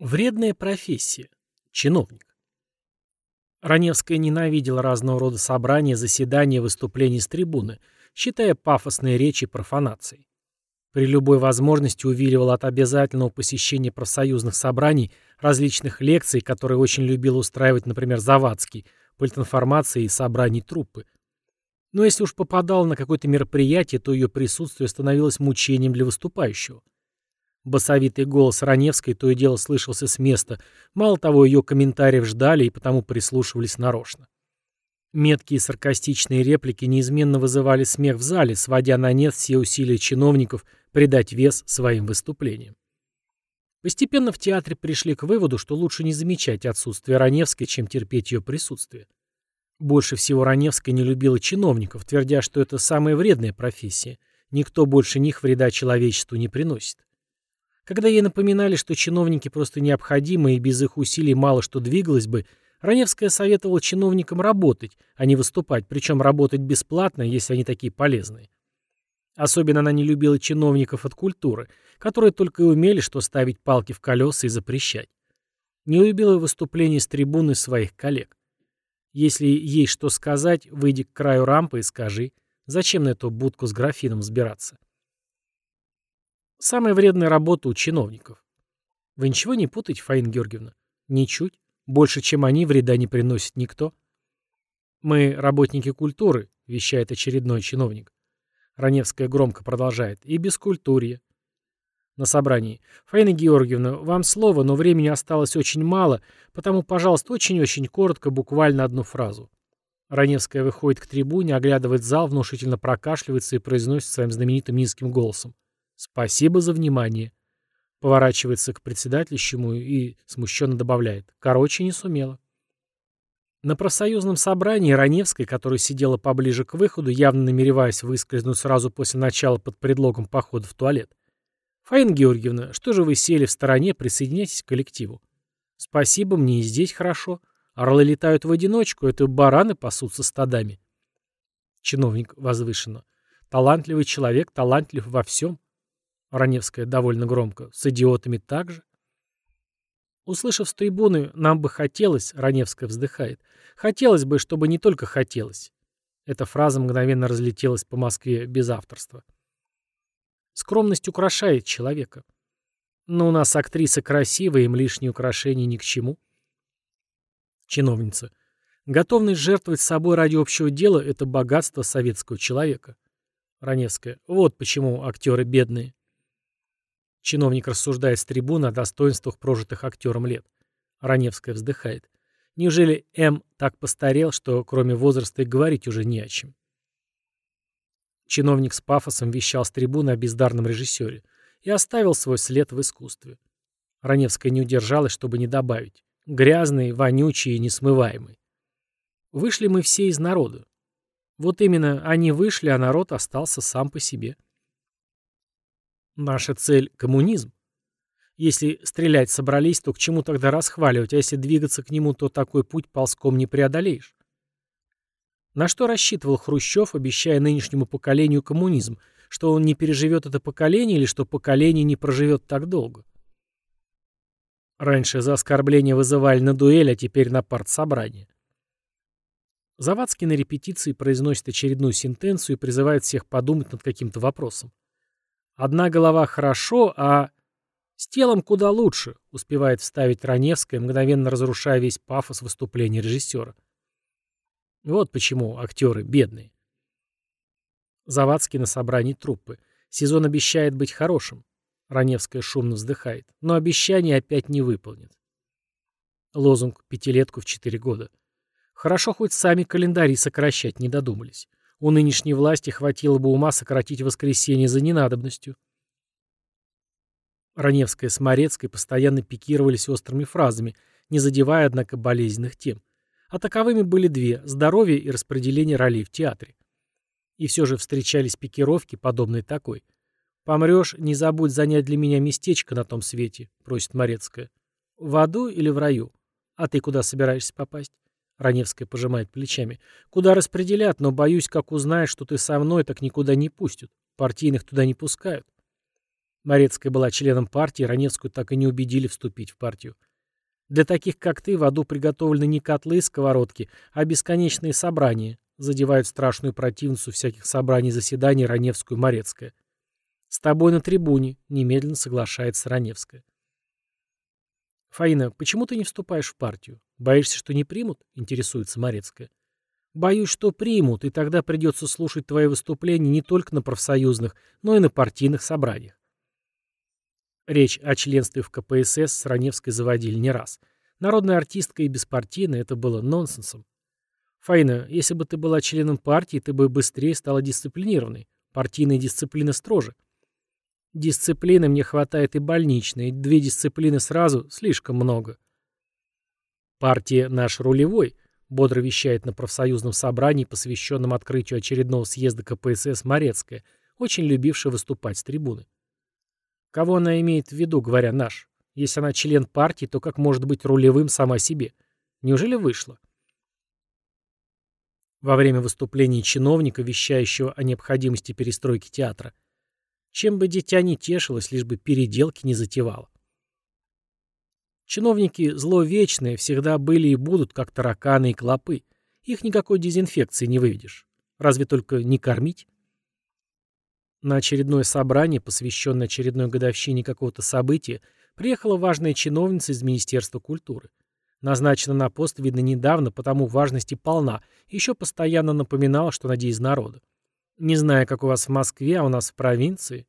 Вредная профессия. Чиновник. Раневская ненавидела разного рода собрания, заседания, выступления с трибуны, считая пафосные речи профанацией. При любой возможности увиливала от обязательного посещения профсоюзных собраний, различных лекций, которые очень любил устраивать, например, Завадский, политинформации и собраний труппы. Но если уж попадала на какое-то мероприятие, то ее присутствие становилось мучением для выступающего – Басовитый голос Раневской то и дело слышался с места. Мало того, ее комментариев ждали и потому прислушивались нарочно. Меткие саркастичные реплики неизменно вызывали смех в зале, сводя на нет все усилия чиновников придать вес своим выступлениям. Постепенно в театре пришли к выводу, что лучше не замечать отсутствие Раневской, чем терпеть ее присутствие. Больше всего Раневская не любила чиновников, твердя, что это самая вредная профессия. Никто больше них вреда человечеству не приносит. Когда ей напоминали, что чиновники просто необходимы и без их усилий мало что двигалось бы, Раневская советовала чиновникам работать, а не выступать, причем работать бесплатно, если они такие полезные. Особенно она не любила чиновников от культуры, которые только и умели, что ставить палки в колеса и запрещать. Не любила выступлений с трибуны своих коллег. Если есть что сказать, выйди к краю рампы и скажи, зачем на эту будку с графином взбираться. Самая вредная работа у чиновников. Вы ничего не путаете, Фаина Георгиевна? Ничуть. Больше, чем они, вреда не приносит никто. Мы работники культуры, вещает очередной чиновник. Раневская громко продолжает. И без культурья. На собрании. Фаина Георгиевна, вам слово, но времени осталось очень мало, потому, пожалуйста, очень-очень коротко, буквально одну фразу. Раневская выходит к трибуне, оглядывает зал, внушительно прокашливается и произносит своим знаменитым низким голосом. Спасибо за внимание. Поворачивается к председательщему и смущенно добавляет. Короче, не сумела. На профсоюзном собрании Раневской, которая сидела поближе к выходу, явно намереваясь выскользнуть сразу после начала под предлогом похода в туалет. «Фаина Георгиевна, что же вы сели в стороне, присоединяйтесь к коллективу?» «Спасибо, мне и здесь хорошо. Орлы летают в одиночку, это бараны пасутся стадами». Чиновник возвышенно. «Талантливый человек, талантлив во всем. Раневская довольно громко. «С идиотами так же?» Услышав с трибуны «нам бы хотелось», Раневская вздыхает. «Хотелось бы, чтобы не только хотелось». Эта фраза мгновенно разлетелась по Москве без авторства. Скромность украшает человека. Но у нас актриса красивая, им лишние украшения ни к чему. Чиновница. Готовность жертвовать собой ради общего дела – это богатство советского человека. Раневская. Вот почему актеры бедные. Чиновник рассуждает с трибуны о достоинствах прожитых актером лет. Раневская вздыхает. Неужели М так постарел, что кроме возраста и говорить уже не о чем? Чиновник с пафосом вещал с трибуны о бездарном режиссере и оставил свой след в искусстве. Раневская не удержалась, чтобы не добавить. Грязный, вонючий и несмываемый. Вышли мы все из народа. Вот именно они вышли, а народ остался сам по себе наша цель – коммунизм? Если стрелять собрались, то к чему тогда расхваливать, а если двигаться к нему, то такой путь ползком не преодолеешь? На что рассчитывал Хрущев, обещая нынешнему поколению коммунизм, что он не переживет это поколение или что поколение не проживет так долго? Раньше за оскорбление вызывали на дуэль, а теперь на партсобрание. Завадский на репетиции произносит очередную сентенцию и призывает всех подумать над каким-то вопросом. Одна голова хорошо, а... С телом куда лучше, успевает вставить Раневская, мгновенно разрушая весь пафос выступления режиссера. Вот почему актеры бедные. Завадский на собрании труппы. Сезон обещает быть хорошим. Раневская шумно вздыхает. Но обещание опять не выполнит. Лозунг «Пятилетку в четыре года». Хорошо, хоть сами календари сокращать не додумались. У нынешней власти хватило бы ума сократить воскресенье за ненадобностью. Раневская и Морецкой постоянно пикировались острыми фразами, не задевая, однако, болезненных тем. А таковыми были две – здоровье и распределение ролей в театре. И все же встречались пикировки, подобные такой. «Помрешь, не забудь занять для меня местечко на том свете», – просит Морецкая. «В аду или в раю? А ты куда собираешься попасть? Раневская пожимает плечами. Куда распределят, но боюсь, как узнают, что ты со мной, так никуда не пустят. Партийных туда не пускают. Морецкая была членом партии, Раневскую так и не убедили вступить в партию. Для таких, как ты, в аду приготовлены не котлы и сковородки, а бесконечные собрания. Задевают страшную противницу всяких собраний и заседаний Раневскую и Морецкая. С тобой на трибуне, немедленно соглашается Раневская. Фаина, почему ты не вступаешь в партию? Боишься, что не примут? Интересуется Морецкая. Боюсь, что примут, и тогда придется слушать твои выступления не только на профсоюзных, но и на партийных собраниях. Речь о членстве в КПСС с Раневской заводили не раз. Народная артистка и беспартийная – это было нонсенсом. Фаина, если бы ты была членом партии, ты бы быстрее стала дисциплинированной. Партийная дисциплина строже. Дисциплины мне хватает и больничной, две дисциплины сразу слишком много. Партия «Наш рулевой» бодро вещает на профсоюзном собрании, посвященном открытию очередного съезда КПСС Морецкая, очень любившая выступать с трибуны. Кого она имеет в виду, говоря «наш»? Если она член партии, то как может быть рулевым сама себе? Неужели вышло? Во время выступления чиновника, вещающего о необходимости перестройки театра, чем бы дитя не тешилось, лишь бы переделки не затевало. Чиновники зловечные всегда были и будут, как тараканы и клопы. Их никакой дезинфекции не выведешь. Разве только не кормить? На очередное собрание, посвященное очередной годовщине какого-то события, приехала важная чиновница из Министерства культуры. Назначена на пост, видно, недавно, потому важности полна, еще постоянно напоминала, что она из народа. Не знаю, как у вас в Москве, а у нас в провинции.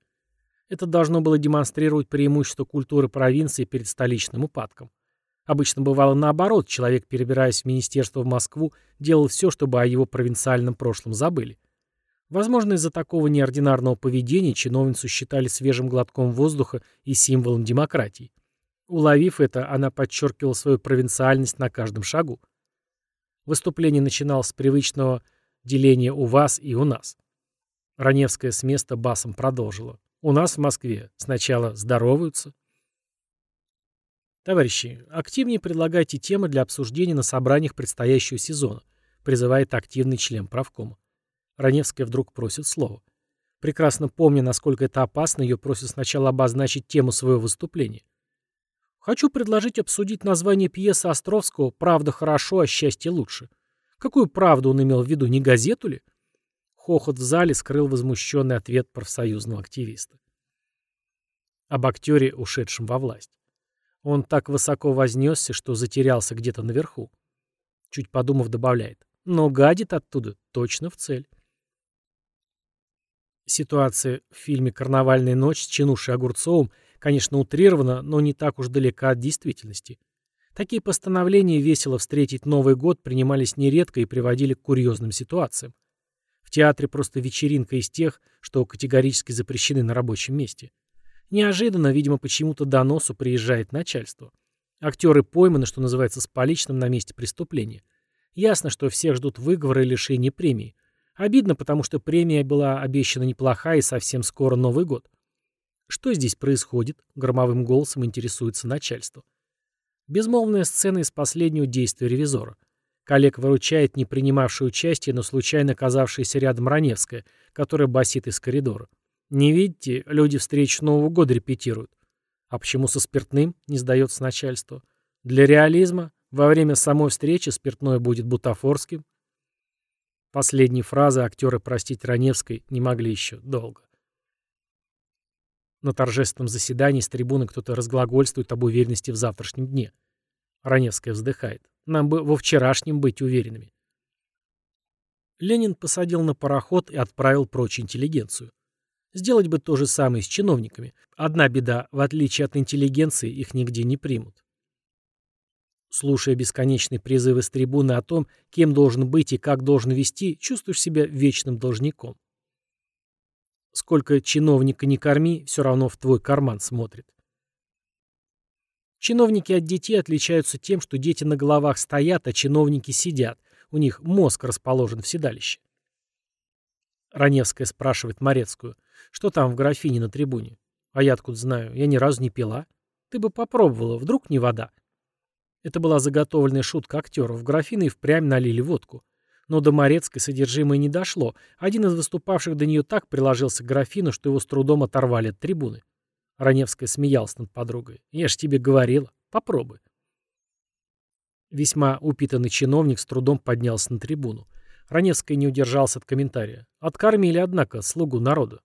Это должно было демонстрировать преимущество культуры провинции перед столичным упадком. Обычно бывало наоборот, человек, перебираясь в министерство в Москву, делал все, чтобы о его провинциальном прошлом забыли. Возможно, из-за такого неординарного поведения чиновницу считали свежим глотком воздуха и символом демократии. Уловив это, она подчеркивала свою провинциальность на каждом шагу. Выступление начиналось с привычного деления «у вас» и «у нас». Раневская с места басом продолжила. У нас в Москве сначала здороваются. Товарищи, активнее предлагайте темы для обсуждения на собраниях предстоящего сезона, призывает активный член правкома. Раневская вдруг просит слово. Прекрасно помня, насколько это опасно, ее просят сначала обозначить тему своего выступления. Хочу предложить обсудить название пьесы Островского «Правда хорошо, а счастье лучше». Какую правду он имел в виду, не газету ли? Хохот в зале скрыл возмущенный ответ профсоюзного активиста. Об актере, ушедшем во власть. Он так высоко вознесся, что затерялся где-то наверху. Чуть подумав, добавляет. Но гадит оттуда точно в цель. Ситуация в фильме «Карнавальная ночь» с Чинушей Огурцовым, конечно, утрирована, но не так уж далека от действительности. Такие постановления весело встретить Новый год принимались нередко и приводили к курьезным ситуациям. Театре просто вечеринка из тех, что категорически запрещены на рабочем месте. Неожиданно, видимо, почему-то доносу приезжает начальство. Актеры пойманы, что называется, с поличным на месте преступления. Ясно, что всех ждут выговоры и лишение премии. Обидно, потому что премия была обещана неплохая и совсем скоро Новый год. «Что здесь происходит?» — громовым голосом интересуется начальство. Безмолвная сцена из последнего действия ревизора. Коллег выручает не принимавшую участие, но случайно оказавшийся рядом Раневская, которая басит из коридора. «Не видите? Люди встречу Нового года репетируют». «А почему со спиртным?» — не сдается начальство. «Для реализма. Во время самой встречи спиртное будет бутафорским». Последние фразы актеры простить Раневской не могли еще долго. На торжественном заседании с трибуны кто-то разглагольствует об уверенности в завтрашнем дне. Раневская вздыхает. Нам бы во вчерашнем быть уверенными. Ленин посадил на пароход и отправил прочь интеллигенцию. Сделать бы то же самое с чиновниками. Одна беда, в отличие от интеллигенции, их нигде не примут. Слушая бесконечные призывы с трибуны о том, кем должен быть и как должен вести, чувствуешь себя вечным должником. Сколько чиновника не корми, все равно в твой карман смотрит. Чиновники от детей отличаются тем, что дети на головах стоят, а чиновники сидят. У них мозг расположен в седалище. Раневская спрашивает Морецкую. «Что там в графине на трибуне?» «А я откуда знаю? Я ни разу не пила. Ты бы попробовала, вдруг не вода?» Это была заготовленная шутка актеров. В графины впрямь налили водку. Но до Морецкой содержимое не дошло. Один из выступавших до нее так приложился к графину, что его с трудом оторвали от трибуны. Раневская смеялась над подругой. «Я ж тебе говорила. Попробуй». Весьма упитанный чиновник с трудом поднялся на трибуну. Раневская не удержался от комментария. Откормили, однако, слугу народа.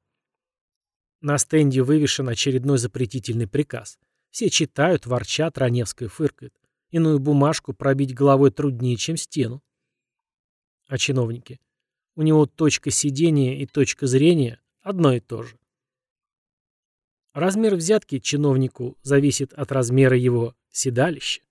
На стенде вывешен очередной запретительный приказ. Все читают, ворчат, Раневская фыркает. Иную бумажку пробить головой труднее, чем стену. А чиновники? У него точка сидения и точка зрения одно и то же. Размер взятки чиновнику зависит от размера его седалища.